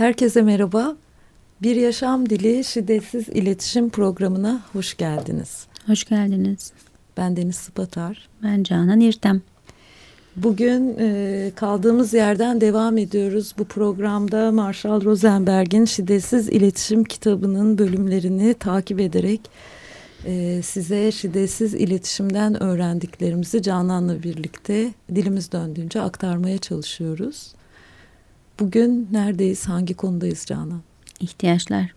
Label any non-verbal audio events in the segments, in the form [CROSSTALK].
Herkese merhaba. Bir Yaşam Dili Şiddetsiz İletişim Programı'na hoş geldiniz. Hoş geldiniz. Ben Deniz Sıpatar. Ben Canan İrtem. Bugün e, kaldığımız yerden devam ediyoruz. Bu programda Marshall Rosenberg'in Şiddetsiz İletişim kitabının bölümlerini takip ederek e, size şiddetsiz iletişimden öğrendiklerimizi Canan'la birlikte dilimiz döndüğünce aktarmaya çalışıyoruz. Bugün neredeyiz, hangi konudayız Canan? İhtiyaçlar.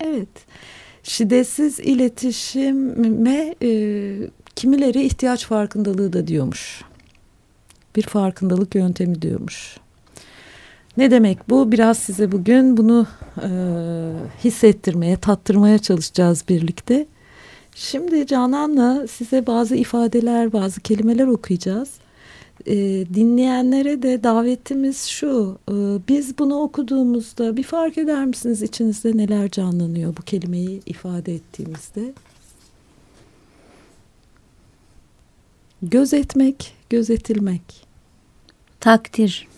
Evet, şiddetsiz iletişime e, kimileri ihtiyaç farkındalığı da diyormuş. Bir farkındalık yöntemi diyormuş. Ne demek bu? Biraz size bugün bunu e, hissettirmeye, tattırmaya çalışacağız birlikte. Şimdi Canan'la size bazı ifadeler, bazı kelimeler okuyacağız. E, dinleyenlere de davetimiz şu. E, biz bunu okuduğumuzda bir fark eder misiniz içinizde neler canlanıyor bu kelimeyi ifade ettiğimizde? Gözetmek, gözetilmek. Takdir.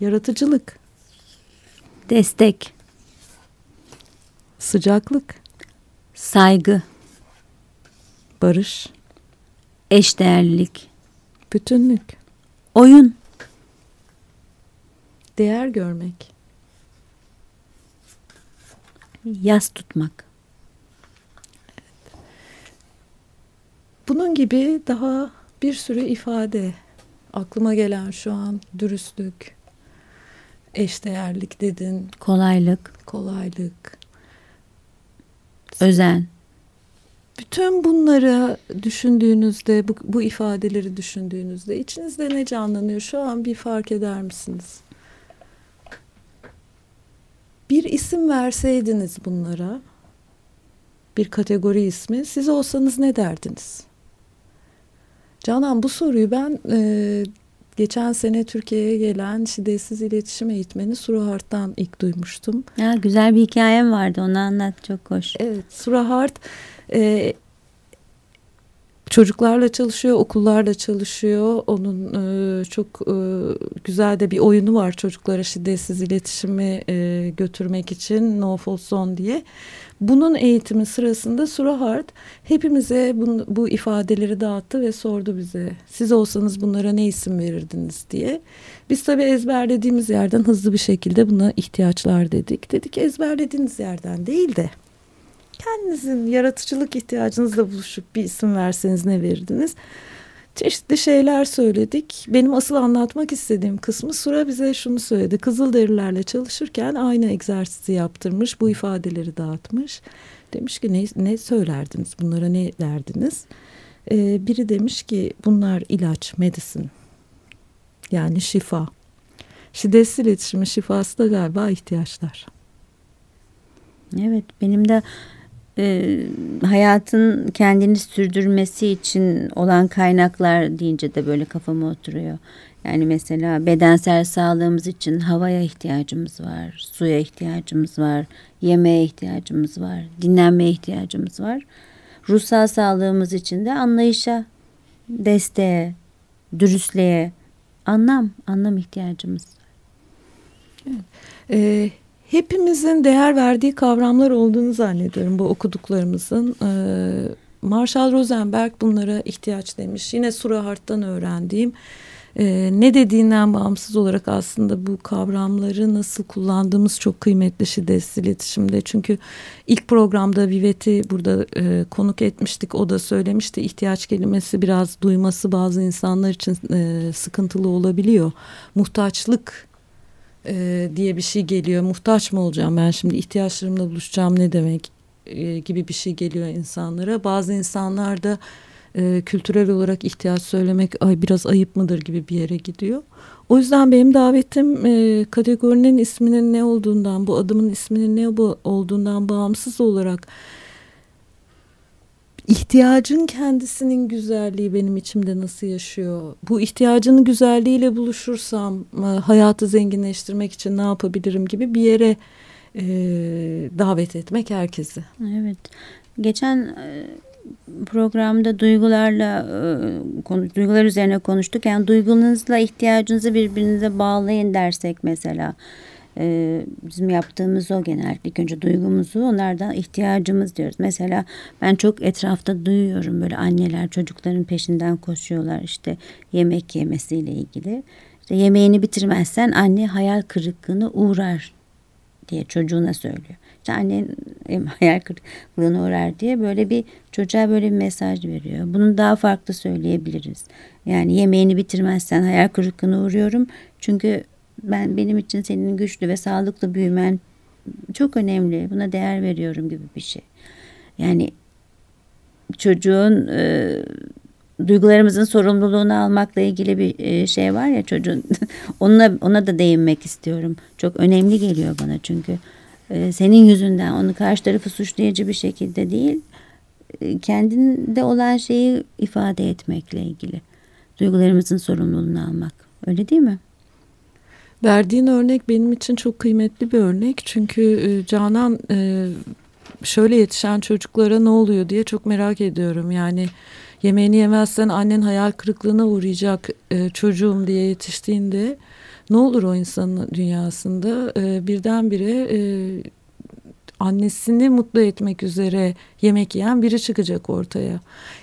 Yaratıcılık. Destek. Sıcaklık. Saygı. Barış. Eşdeğerlilik. Bütünlük. Oyun. Değer görmek. Yas tutmak. Bunun gibi daha bir sürü ifade aklıma gelen şu an dürüstlük, eşdeğerlik dedin, Kolaylık. kolaylık. Özen. Bütün bunları düşündüğünüzde, bu, bu ifadeleri düşündüğünüzde içinizde ne canlanıyor? Şu an bir fark eder misiniz? Bir isim verseydiniz bunlara, bir kategori ismi, siz olsanız ne derdiniz? Canan bu soruyu ben e, geçen sene Türkiye'ye gelen şiddetsiz iletişim eğitmeni Surahart'tan ilk duymuştum. Ya, güzel bir hikayem vardı onu anlat çok hoş. Evet Surahart e, çocuklarla çalışıyor, okullarla çalışıyor. Onun e, çok e, güzel de bir oyunu var çocuklara şiddetsiz iletişimi e, götürmek için No Fault Zone diye. Bunun eğitimi sırasında Surahart hepimize bu, bu ifadeleri dağıttı ve sordu bize. Siz olsanız bunlara ne isim verirdiniz diye. Biz tabii ezberlediğimiz yerden hızlı bir şekilde buna ihtiyaçlar dedik. Dedik ezberlediğiniz yerden değil de kendinizin yaratıcılık ihtiyacınızla buluşup bir isim verseniz ne verirdiniz? Çeşitli şeyler söyledik. Benim asıl anlatmak istediğim kısmı Sura bize şunu söyledi. Kızılderililerle çalışırken aynı egzersizi yaptırmış. Bu ifadeleri dağıtmış. Demiş ki ne, ne söylerdiniz? Bunlara ne derdiniz? Ee, biri demiş ki bunlar ilaç, medicine. Yani şifa. Şiddetsiz iletişimin şifası da galiba ihtiyaçlar. Evet benim de e, hayatın kendini sürdürmesi için olan kaynaklar deyince de böyle kafama oturuyor. Yani mesela bedensel sağlığımız için havaya ihtiyacımız var, suya ihtiyacımız var, yemeğe ihtiyacımız var, dinlenmeye ihtiyacımız var. Ruhsal sağlığımız için de anlayışa, desteğe, dürüstlüğe, anlam, anlam ihtiyacımız var. Evet. Ee, hepimizin değer verdiği kavramlar olduğunu zannediyorum bu okuduklarımızın. Ee, Marshall Rosenberg bunlara ihtiyaç demiş. Yine Surahart'tan öğrendiğim e, ne dediğinden bağımsız olarak aslında bu kavramları nasıl kullandığımız çok kıymetli şiddetsiz iletişimde. Çünkü ilk programda Vivet'i burada e, konuk etmiştik. O da söylemişti ihtiyaç kelimesi biraz duyması bazı insanlar için e, sıkıntılı olabiliyor. Muhtaçlık e, diye bir şey geliyor. Muhtaç mı olacağım ben şimdi ihtiyaçlarımla buluşacağım ne demek e, gibi bir şey geliyor insanlara. Bazı insanlar da e, kültürel olarak ihtiyaç söylemek ay biraz ayıp mıdır gibi bir yere gidiyor. O yüzden benim davetim e, kategorinin isminin ne olduğundan, bu adımın isminin ne olduğundan bağımsız olarak ihtiyacın kendisinin güzelliği benim içimde nasıl yaşıyor? Bu ihtiyacın güzelliğiyle buluşursam e, hayatı zenginleştirmek için ne yapabilirim gibi bir yere e, davet etmek herkesi. Evet. Geçen e, programda duygularla konu, duygular üzerine konuştuk. Yani duygunuzla ihtiyacınızı birbirinize bağlayın dersek mesela. E, bizim yaptığımız o genellikle ilk önce duygumuzu onlardan ihtiyacımız diyoruz. Mesela ben çok etrafta duyuyorum böyle anneler çocukların peşinden koşuyorlar işte yemek yemesiyle ilgili. İşte yemeğini bitirmezsen anne hayal kırıklığına uğrar diye çocuğuna söylüyor. İşte annen [LAUGHS] hayal kırıklığına uğrar diye böyle bir çocuğa böyle bir mesaj veriyor. Bunu daha farklı söyleyebiliriz. Yani yemeğini bitirmezsen hayal kırıklığına uğruyorum. Çünkü ben benim için senin güçlü ve sağlıklı büyümen çok önemli. Buna değer veriyorum gibi bir şey. Yani çocuğun e, duygularımızın sorumluluğunu almakla ilgili bir e, şey var ya çocuğun [LAUGHS] ona ona da değinmek istiyorum. Çok önemli geliyor bana çünkü e, senin yüzünden onu karşı tarafı suçlayıcı bir şekilde değil e, kendinde olan şeyi ifade etmekle ilgili. Duygularımızın sorumluluğunu almak. Öyle değil mi? Verdiğin örnek benim için çok kıymetli bir örnek. Çünkü e, Canan e, şöyle yetişen çocuklara ne oluyor diye çok merak ediyorum. Yani yemeğini yemezsen annen hayal kırıklığına uğrayacak e, çocuğum diye yetiştiğinde ne olur o insanın dünyasında birdenbire annesini mutlu etmek üzere yemek yiyen biri çıkacak ortaya.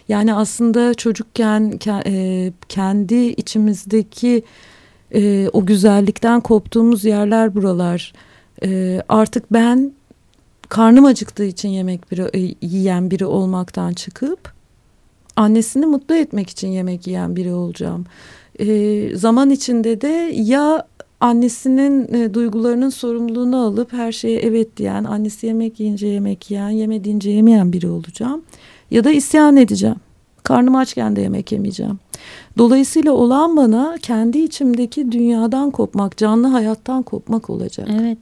Yani aslında çocukken kendi içimizdeki e, o güzellikten koptuğumuz yerler buralar. E, artık ben karnım acıktığı için yemek biri, e, yiyen biri olmaktan çıkıp annesini mutlu etmek için yemek yiyen biri olacağım. E, zaman içinde de ya annesinin e, duygularının sorumluluğunu alıp her şeye evet diyen, annesi yemek yiyince yemek yiyen, yemediğince yemeyen biri olacağım. Ya da isyan edeceğim. Karnım açken de yemek yemeyeceğim. Dolayısıyla olan bana kendi içimdeki dünyadan kopmak, canlı hayattan kopmak olacak. Evet,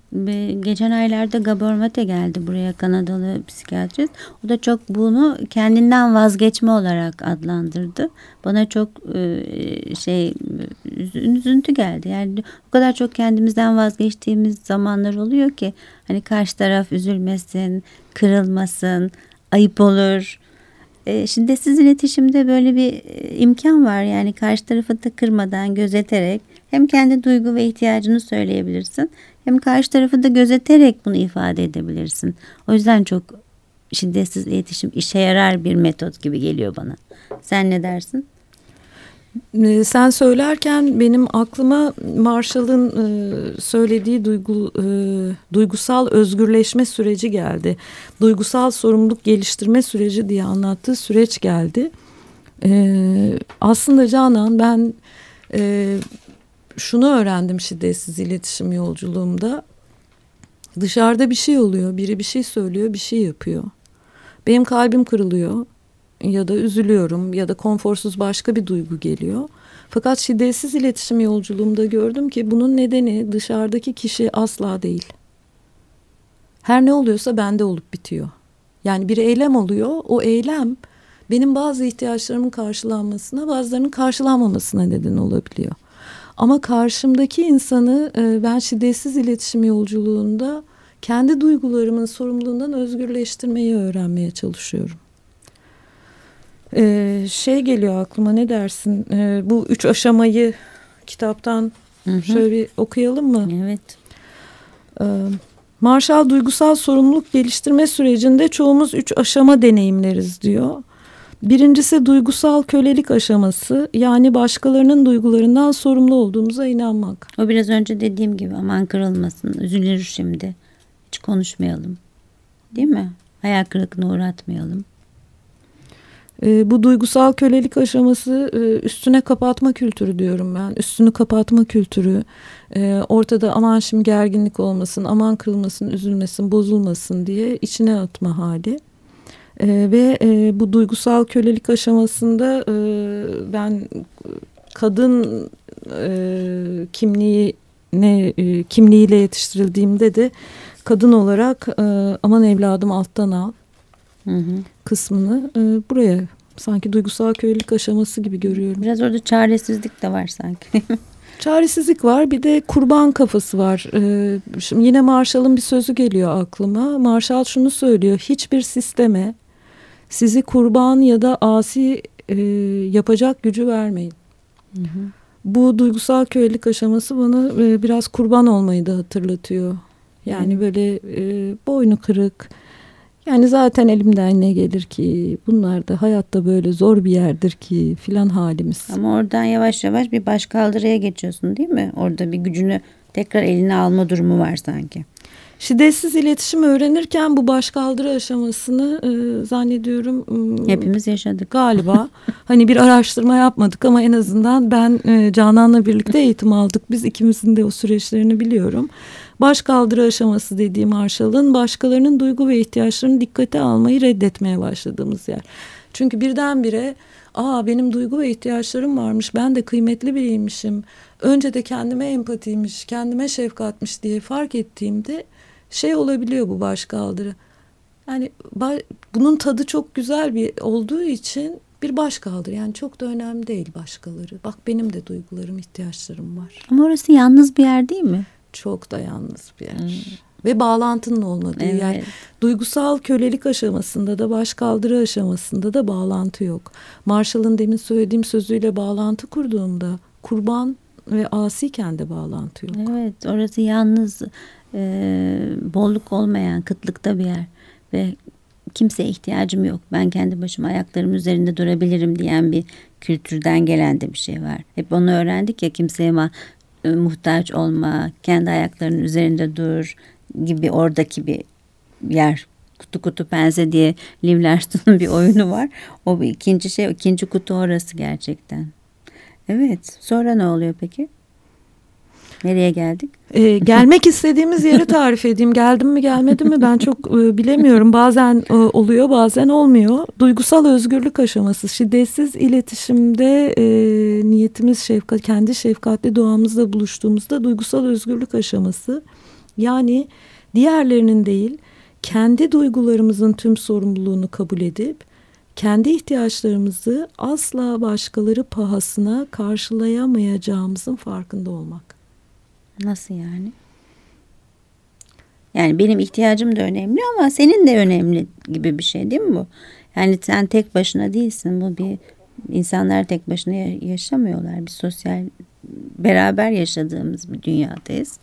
geçen aylarda Gabor Mate geldi buraya Kanadalı psikiyatrist. O da çok bunu kendinden vazgeçme olarak adlandırdı. Bana çok e, şey üzüntü geldi. Yani o kadar çok kendimizden vazgeçtiğimiz zamanlar oluyor ki hani karşı taraf üzülmesin, kırılmasın, ayıp olur e, şiddetsiz iletişimde böyle bir e, imkan var. Yani karşı tarafı da gözeterek hem kendi duygu ve ihtiyacını söyleyebilirsin. Hem karşı tarafı da gözeterek bunu ifade edebilirsin. O yüzden çok şiddetsiz iletişim işe yarar bir metot gibi geliyor bana. Sen ne dersin? Ee, sen söylerken benim aklıma Marshall'ın e, söylediği duygu, e, duygusal özgürleşme süreci geldi. Duygusal sorumluluk geliştirme süreci diye anlattığı süreç geldi. Ee, aslında Canan ben e, şunu öğrendim şiddetsiz iletişim yolculuğumda. Dışarıda bir şey oluyor, biri bir şey söylüyor, bir şey yapıyor. Benim kalbim kırılıyor ya da üzülüyorum ya da konforsuz başka bir duygu geliyor. Fakat şiddetsiz iletişim yolculuğumda gördüm ki bunun nedeni dışarıdaki kişi asla değil. Her ne oluyorsa bende olup bitiyor. Yani bir eylem oluyor, o eylem benim bazı ihtiyaçlarımın karşılanmasına, bazılarının karşılanmamasına neden olabiliyor. Ama karşımdaki insanı e, ben şiddetsiz iletişim yolculuğunda kendi duygularımın sorumluluğundan özgürleştirmeyi öğrenmeye çalışıyorum. Ee, şey geliyor aklıma ne dersin? Ee, bu üç aşamayı kitaptan hı hı. şöyle bir okuyalım mı? Evet. Ee, Marshall duygusal sorumluluk geliştirme sürecinde çoğumuz üç aşama deneyimleriz diyor. Birincisi duygusal kölelik aşaması yani başkalarının duygularından sorumlu olduğumuza inanmak. O biraz önce dediğim gibi aman kırılmasın üzülür şimdi hiç konuşmayalım değil mi? Hayal kırıklığına uğratmayalım. E, bu duygusal kölelik aşaması e, üstüne kapatma kültürü diyorum ben. Üstünü kapatma kültürü. E, ortada aman şimdi gerginlik olmasın, aman kırılmasın, üzülmesin, bozulmasın diye içine atma hali. E, ve e, bu duygusal kölelik aşamasında e, ben kadın e, kimliği ne e, kimliğiyle yetiştirildiğimde de kadın olarak e, aman evladım alttan al hı hı. kısmını e, buraya sanki duygusal kölelik aşaması gibi görüyorum. Biraz orada çaresizlik de var sanki. [LAUGHS] Çaresizlik var bir de kurban kafası var. Ee, şimdi yine Marshall'ın bir sözü geliyor aklıma. Marshall şunu söylüyor. Hiçbir sisteme sizi kurban ya da asi e, yapacak gücü vermeyin. Hı hı. Bu duygusal kölelik aşaması bana e, biraz kurban olmayı da hatırlatıyor. Yani hı. böyle e, boynu kırık. Yani zaten elimden ne gelir ki bunlar da hayatta böyle zor bir yerdir ki filan halimiz. Ama oradan yavaş yavaş bir başkaldırıya geçiyorsun değil mi? Orada bir gücünü tekrar eline alma durumu var sanki. Şiddetsiz iletişim öğrenirken bu başkaldırı aşamasını e, zannediyorum e, hepimiz yaşadık galiba. [LAUGHS] hani bir araştırma yapmadık ama en azından ben e, Canan'la birlikte eğitim aldık. Biz ikimizin de o süreçlerini biliyorum. Başkaldırı aşaması dediğim Marshall'ın başkalarının duygu ve ihtiyaçlarını dikkate almayı reddetmeye başladığımız yer. Çünkü birdenbire aa benim duygu ve ihtiyaçlarım varmış ben de kıymetli biriymişim. Önce de kendime empatiymiş, kendime şefkatmiş diye fark ettiğimde şey olabiliyor bu başkaldırı. Yani bunun tadı çok güzel bir olduğu için bir başkaldırı. Yani çok da önemli değil başkaları. Bak benim de duygularım, ihtiyaçlarım var. Ama orası yalnız bir yer değil mi? Çok da yalnız bir yer. Hmm. Ve bağlantının olmadığı evet. yer. Duygusal kölelik aşamasında da başkaldırı aşamasında da bağlantı yok. Marshall'ın demin söylediğim sözüyle bağlantı kurduğumda kurban ve asiyken de bağlantı yok. Evet orası yalnız e, bolluk olmayan kıtlıkta bir yer ve kimseye ihtiyacım yok. Ben kendi başıma ayaklarım üzerinde durabilirim diyen bir kültürden gelen de bir şey var. Hep onu öğrendik ya kimseye ma e, muhtaç olma, kendi ayaklarının üzerinde dur gibi oradaki bir yer. Kutu kutu pense diye Liv Larson'un bir oyunu var. O ikinci şey, ikinci kutu orası gerçekten. Evet. Sonra ne oluyor peki? Nereye geldik? Ee, gelmek istediğimiz yeri tarif edeyim. Geldim mi gelmedim mi ben çok e, bilemiyorum. Bazen e, oluyor bazen olmuyor. Duygusal özgürlük aşaması. Şiddetsiz iletişimde e, niyetimiz şefkat, kendi şefkatli doğamızla buluştuğumuzda duygusal özgürlük aşaması. Yani diğerlerinin değil kendi duygularımızın tüm sorumluluğunu kabul edip kendi ihtiyaçlarımızı asla başkaları pahasına karşılayamayacağımızın farkında olmak. Nasıl yani? Yani benim ihtiyacım da önemli ama senin de önemli gibi bir şey değil mi bu? Yani sen tek başına değilsin. Bu bir insanlar tek başına yaşamıyorlar. Bir sosyal beraber yaşadığımız bir dünyadayız.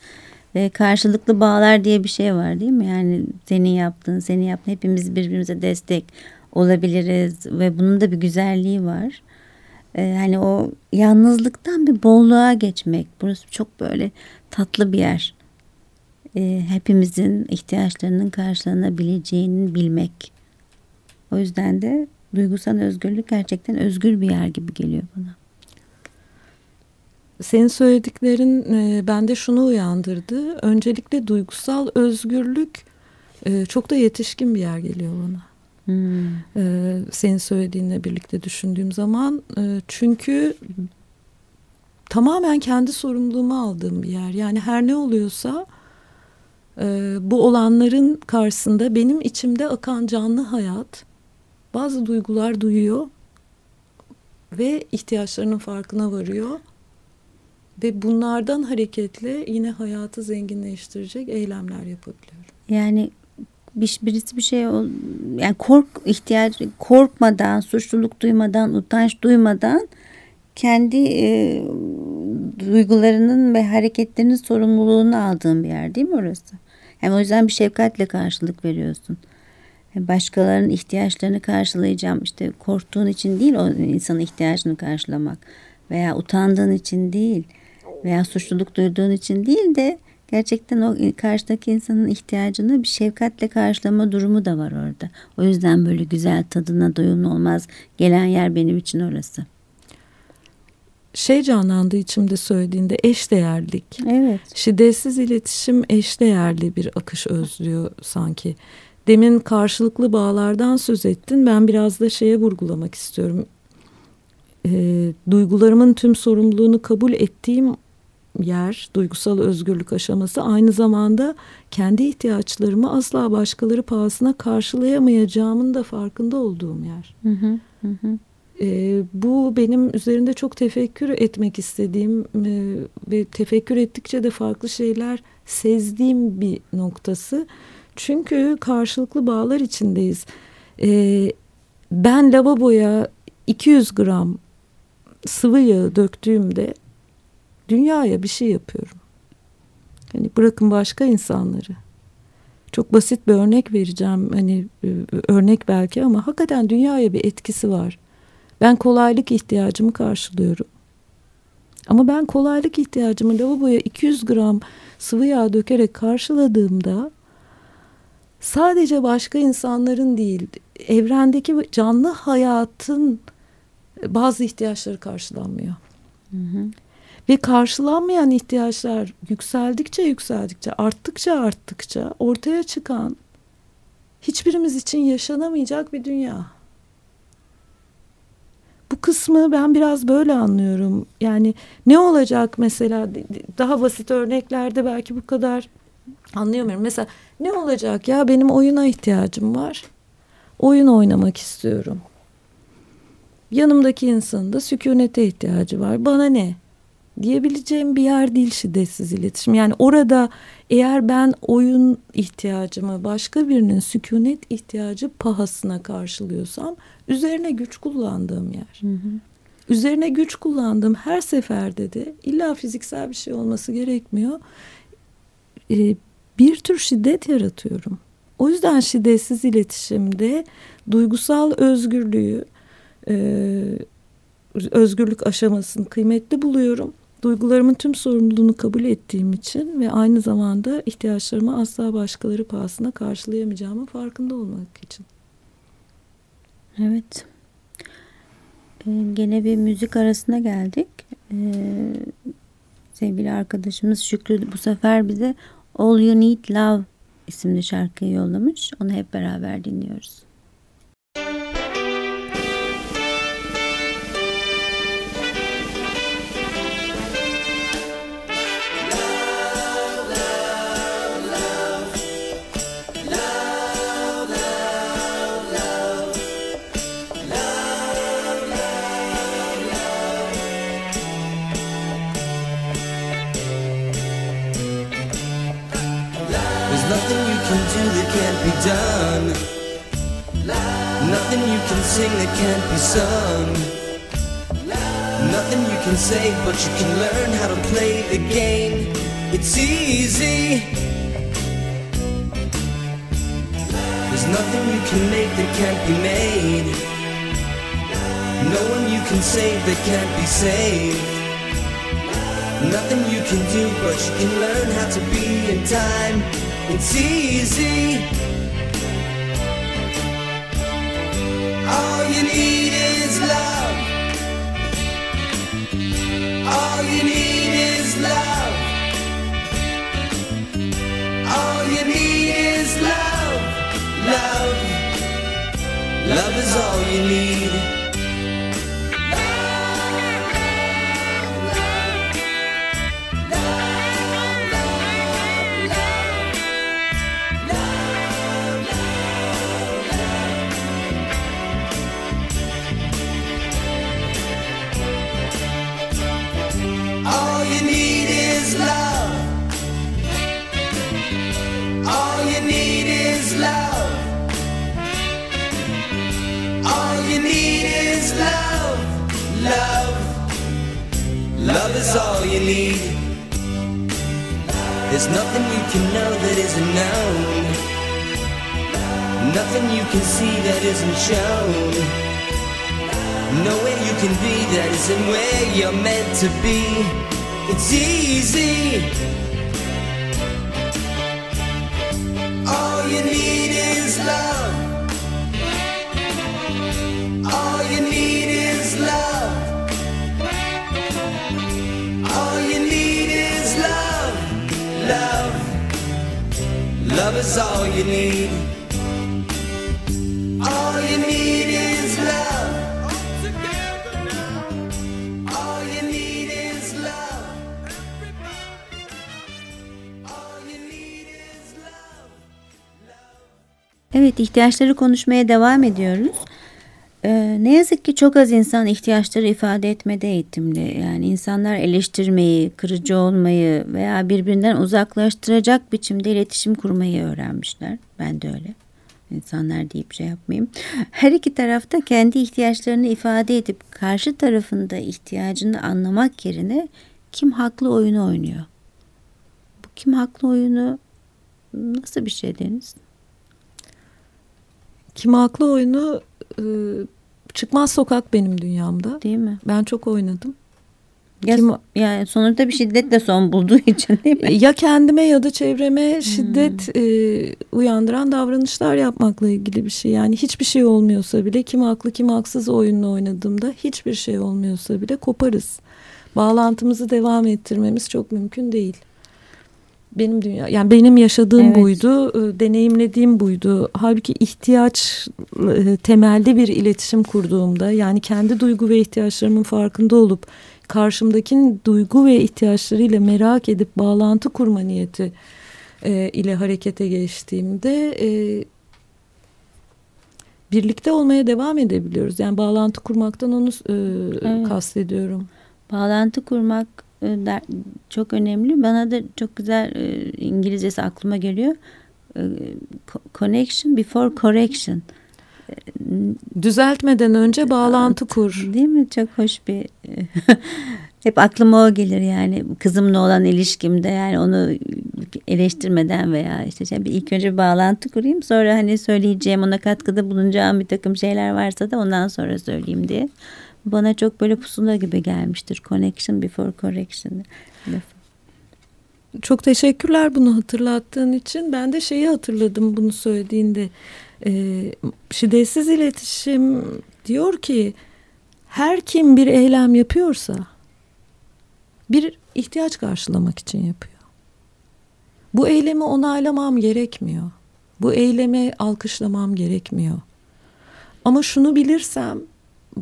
Ve karşılıklı bağlar diye bir şey var değil mi? Yani senin yaptığın, senin yaptığın hepimiz birbirimize destek olabiliriz ve bunun da bir güzelliği var. Ee, hani o yalnızlıktan bir bolluğa geçmek. Burası çok böyle tatlı bir yer. Ee, hepimizin ihtiyaçlarının karşılanabileceğini bilmek. O yüzden de duygusal özgürlük gerçekten özgür bir yer gibi geliyor bana. Senin söylediklerin e, bende şunu uyandırdı. Öncelikle duygusal özgürlük e, çok da yetişkin bir yer geliyor bana. Hmm. E, senin söylediğinle birlikte düşündüğüm zaman. E, çünkü tamamen kendi sorumluluğumu aldığım bir yer. Yani her ne oluyorsa e, bu olanların karşısında benim içimde akan canlı hayat bazı duygular duyuyor ve ihtiyaçlarının farkına varıyor. Ve bunlardan hareketle yine hayatı zenginleştirecek eylemler yapabiliyorum. Yani bir, birisi bir şey yani kork ihtiyaç korkmadan, suçluluk duymadan, utanç duymadan kendi e, duygularının ve hareketlerinin sorumluluğunu aldığın bir yer değil mi orası? Yani o yüzden bir şefkatle karşılık veriyorsun. Başkalarının ihtiyaçlarını karşılayacağım işte korktuğun için değil o insanın ihtiyacını karşılamak veya utandığın için değil veya suçluluk duyduğun için değil de gerçekten o karşıdaki insanın ihtiyacını bir şefkatle karşılama durumu da var orada. O yüzden böyle güzel tadına doyum olmaz gelen yer benim için orası şey canlandı içimde söylediğinde eşdeğerlik. Evet. Şiddetsiz iletişim eşdeğerli bir akış özlüyor sanki. Demin karşılıklı bağlardan söz ettin. Ben biraz da şeye vurgulamak istiyorum. E, duygularımın tüm sorumluluğunu kabul ettiğim yer, duygusal özgürlük aşaması aynı zamanda kendi ihtiyaçlarımı asla başkaları pahasına karşılayamayacağımın da farkında olduğum yer. Hı hı hı. E, bu benim üzerinde çok tefekkür etmek istediğim e, ve tefekkür ettikçe de farklı şeyler sezdiğim bir noktası. Çünkü karşılıklı bağlar içindeyiz. E, ben lavaboya 200 gram sıvı yağı döktüğümde dünyaya bir şey yapıyorum. Hani bırakın başka insanları. Çok basit bir örnek vereceğim. Hani örnek belki ama hakikaten dünyaya bir etkisi var. Ben kolaylık ihtiyacımı karşılıyorum. Ama ben kolaylık ihtiyacımı lavaboya 200 gram sıvı yağ dökerek karşıladığımda sadece başka insanların değil, evrendeki canlı hayatın bazı ihtiyaçları karşılanmıyor. Hı hı. Ve karşılanmayan ihtiyaçlar yükseldikçe yükseldikçe, arttıkça arttıkça ortaya çıkan hiçbirimiz için yaşanamayacak bir dünya. Kısmı ben biraz böyle anlıyorum. Yani ne olacak mesela daha basit örneklerde belki bu kadar anlayamıyorum. Mesela ne olacak ya benim oyuna ihtiyacım var. Oyun oynamak istiyorum. Yanımdaki insanın da sükunete ihtiyacı var. Bana ne? diyebileceğim bir yer değil şiddetsiz iletişim. Yani orada eğer ben oyun ihtiyacımı başka birinin sükunet ihtiyacı pahasına karşılıyorsam üzerine güç kullandığım yer. Hı hı. Üzerine güç kullandığım her seferde de illa fiziksel bir şey olması gerekmiyor. Ee, bir tür şiddet yaratıyorum. O yüzden şiddetsiz iletişimde duygusal özgürlüğü, e, özgürlük aşamasını kıymetli buluyorum. Duygularımın tüm sorumluluğunu kabul ettiğim için ve aynı zamanda ihtiyaçlarımı asla başkaları pahasına karşılayamayacağımın farkında olmak için. Evet. Ee, gene bir müzik arasına geldik. Ee, sevgili arkadaşımız Şükrü bu sefer bize All You Need Love isimli şarkıyı yollamış. Onu hep beraber dinliyoruz. Sing that can't be sung. Nothing you can say, but you can learn how to play the game. It's easy. There's nothing you can make that can't be made. No one you can save that can't be saved. Nothing you can do, but you can learn how to be in time. It's easy. Is all you need. There's nothing you can know that isn't known. Nothing you can see that isn't shown. Nowhere you can be that isn't where you're meant to be. It's easy. All you need is love. İs is. All you need. All you need is love. Evet ihtiyaçları konuşmaya devam ediyoruz. Ee, ne yazık ki çok az insan ihtiyaçları ifade etmede eğitimli. Yani insanlar eleştirmeyi, kırıcı olmayı veya birbirinden uzaklaştıracak biçimde iletişim kurmayı öğrenmişler. Ben de öyle. insanlar deyip şey yapmayayım. Her iki tarafta kendi ihtiyaçlarını ifade edip karşı tarafında ihtiyacını anlamak yerine kim haklı oyunu oynuyor. Bu kim haklı oyunu nasıl bir şey Deniz? Kim haklı oyunu e, çıkmaz sokak benim dünyamda. Değil mi? Ben çok oynadım. Ya, Kim, yani sonuçta bir şiddetle son bulduğu için değil mi? Ya kendime ya da çevreme hmm. şiddet e, uyandıran davranışlar yapmakla ilgili bir şey. Yani hiçbir şey olmuyorsa bile kim haklı kim haksız oyununu oynadığımda hiçbir şey olmuyorsa bile koparız. Bağlantımızı devam ettirmemiz çok mümkün değil. Benim dünya yani benim yaşadığım evet. buydu, e, deneyimlediğim buydu. Halbuki ihtiyaç e, temelde bir iletişim kurduğumda yani kendi duygu ve ihtiyaçlarımın farkında olup karşımdakinin duygu ve ihtiyaçlarıyla merak edip bağlantı kurma niyeti e, ile harekete geçtiğimde e, birlikte olmaya devam edebiliyoruz. Yani bağlantı kurmaktan onu e, evet. kastediyorum. Bağlantı kurmak e, çok önemli. Bana da çok güzel e, İngilizcesi aklıma geliyor. E, connection before correction. Düzeltmeden önce bağlantı kur. Değil mi? Çok hoş bir [LAUGHS] hep aklıma o gelir yani kızımla olan ilişkimde yani onu eleştirmeden veya işte bir ilk önce bir bağlantı kurayım sonra hani söyleyeceğim ona katkıda bulunacağım bir takım şeyler varsa da ondan sonra söyleyeyim diye. Bana çok böyle pusula gibi gelmiştir. Connection before correction. Çok teşekkürler bunu hatırlattığın için. Ben de şeyi hatırladım bunu söylediğinde. E, şiddetsiz iletişim diyor ki her kim bir eylem yapıyorsa bir ihtiyaç karşılamak için yapıyor. Bu eylemi onaylamam gerekmiyor. Bu eylemi alkışlamam gerekmiyor. Ama şunu bilirsem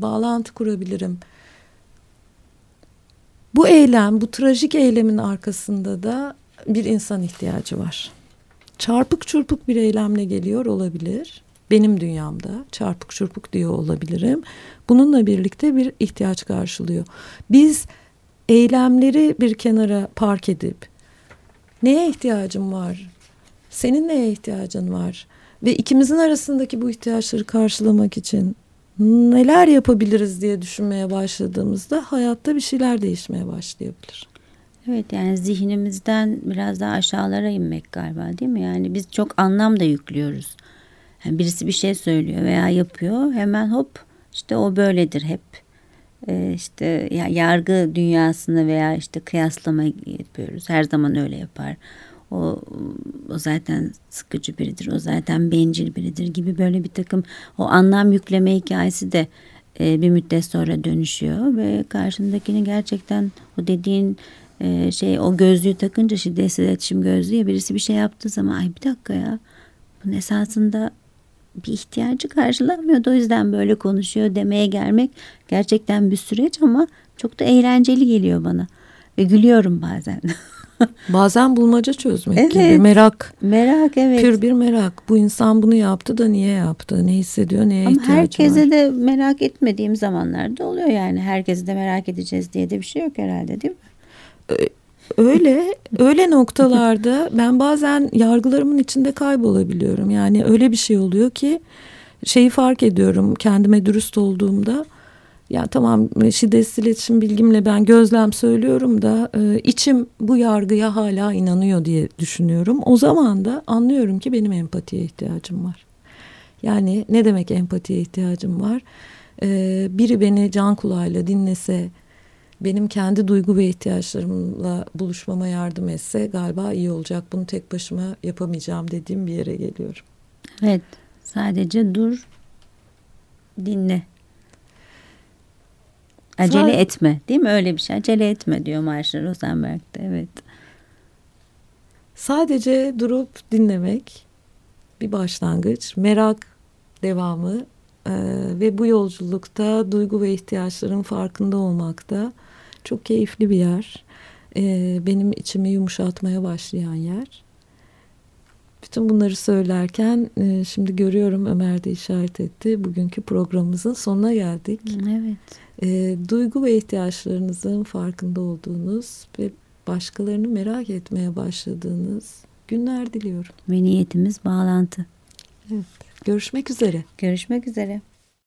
bağlantı kurabilirim. Bu eylem, bu trajik eylemin arkasında da bir insan ihtiyacı var çarpık çırpık bir eylemle geliyor olabilir. Benim dünyamda çarpık çırpık diyor olabilirim. Bununla birlikte bir ihtiyaç karşılıyor. Biz eylemleri bir kenara park edip neye ihtiyacım var? Senin neye ihtiyacın var? Ve ikimizin arasındaki bu ihtiyaçları karşılamak için neler yapabiliriz diye düşünmeye başladığımızda hayatta bir şeyler değişmeye başlayabilir. Evet yani zihnimizden biraz daha aşağılara inmek galiba değil mi? Yani biz çok anlam da yüklüyoruz. Yani birisi bir şey söylüyor veya yapıyor hemen hop işte o böyledir hep. Ee, işte ya yargı dünyasını veya işte kıyaslama yapıyoruz. Her zaman öyle yapar. O, o zaten sıkıcı biridir, o zaten bencil biridir gibi böyle bir takım o anlam yükleme hikayesi de e, bir müddet sonra dönüşüyor ve karşındakini gerçekten o dediğin e, şey o gözlüğü takınca şiddetsiz iletişim gözlüğü birisi bir şey yaptığı zaman ay bir dakika ya bunun esasında bir ihtiyacı karşılamıyordu o yüzden böyle konuşuyor demeye gelmek gerçekten bir süreç ama çok da eğlenceli geliyor bana ve gülüyorum bazen. [LAUGHS] [LAUGHS] Bazen bulmaca çözmek evet, gibi merak. Merak evet. Pür bir merak. Bu insan bunu yaptı da niye yaptı? Ne hissediyor? Neye Ama ihtiyacı var? herkese de merak etmediğim zamanlarda oluyor yani. Herkesi de merak edeceğiz diye de bir şey yok herhalde değil mi? öyle öyle noktalarda [LAUGHS] ben bazen yargılarımın içinde kaybolabiliyorum. Yani öyle bir şey oluyor ki şeyi fark ediyorum kendime dürüst olduğumda. Ya tamam şiddetsiz iletişim bilgimle ben gözlem söylüyorum da e, içim bu yargıya hala inanıyor diye düşünüyorum. O zaman da anlıyorum ki benim empatiye ihtiyacım var. Yani ne demek empatiye ihtiyacım var? E, biri beni can kulağıyla dinlese, benim kendi duygu ve ihtiyaçlarımla buluşmama yardım etse galiba iyi olacak. Bunu tek başıma yapamayacağım dediğim bir yere geliyorum. Evet. Sadece dur, dinle. Acele Sadece, etme değil mi? Öyle bir şey. Acele etme diyor Marshall Rosenberg'de. Evet. Sadece durup dinlemek bir başlangıç. Merak devamı ee, ve bu yolculukta duygu ve ihtiyaçların farkında olmakta çok keyifli bir yer. Ee, benim içimi yumuşatmaya başlayan yer. Bütün bunları söylerken e, şimdi görüyorum Ömer de işaret etti. Bugünkü programımızın sonuna geldik. Evet. E, duygu ve ihtiyaçlarınızın farkında olduğunuz ve başkalarını merak etmeye başladığınız günler diliyorum. Ve niyetimiz bağlantı. Evet. Görüşmek üzere. Görüşmek üzere.